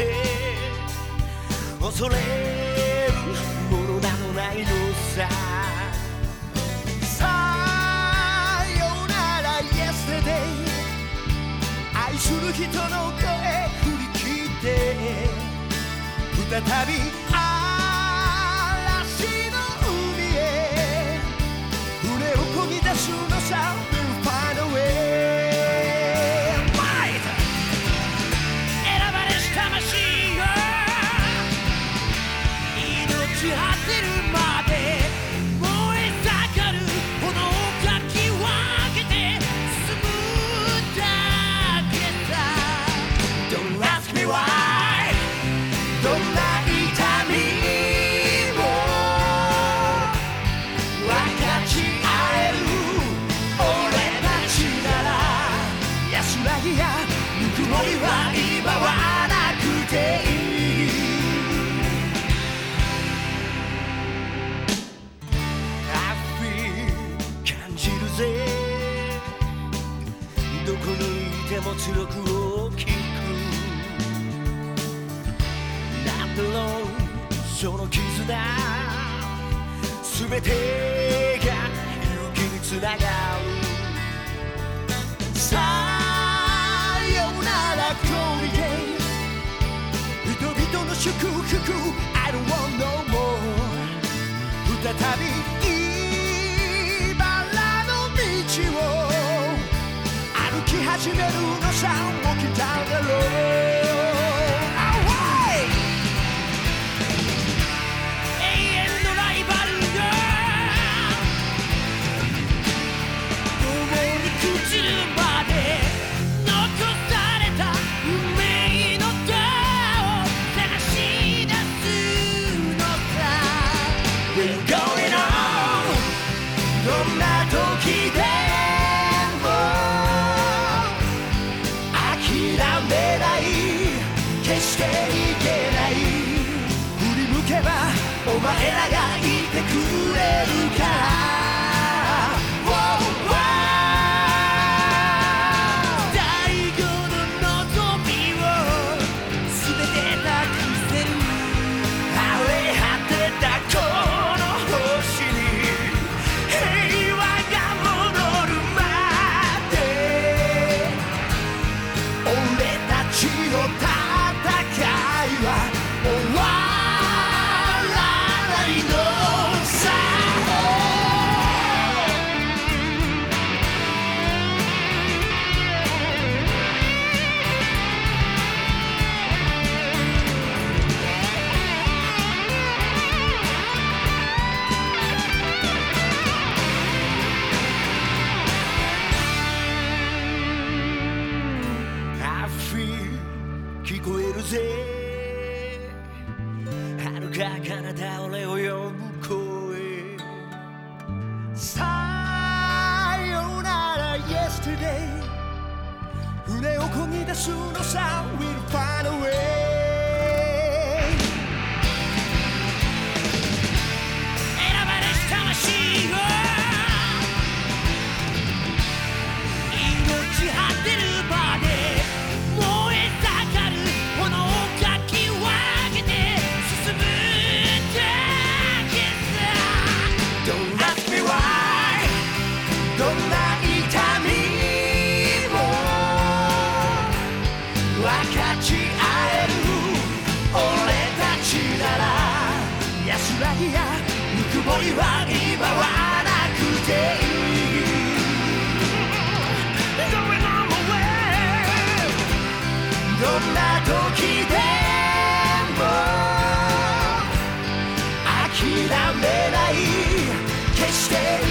て恐れるものなどないのさ。さよなら Yesterday 愛する人の声振り切って。再びは今はなくていい。I feel 感じるぜ。どこにいても強く大きく Not alone その絆すべてが勇気につながる。なら Holiday 人々の祝福 I don't want no more 再び茨の道を歩き始めるのさ起きただろうしていけない。振り向けばお前らがいてくれるから。聞こえるぜ。遥か彼方俺を呼ぶ声。さよなら Yesterday 船を漕ぎ出すのさ We'll find a 今はなくていい Going on my way どんな時でも諦めない決して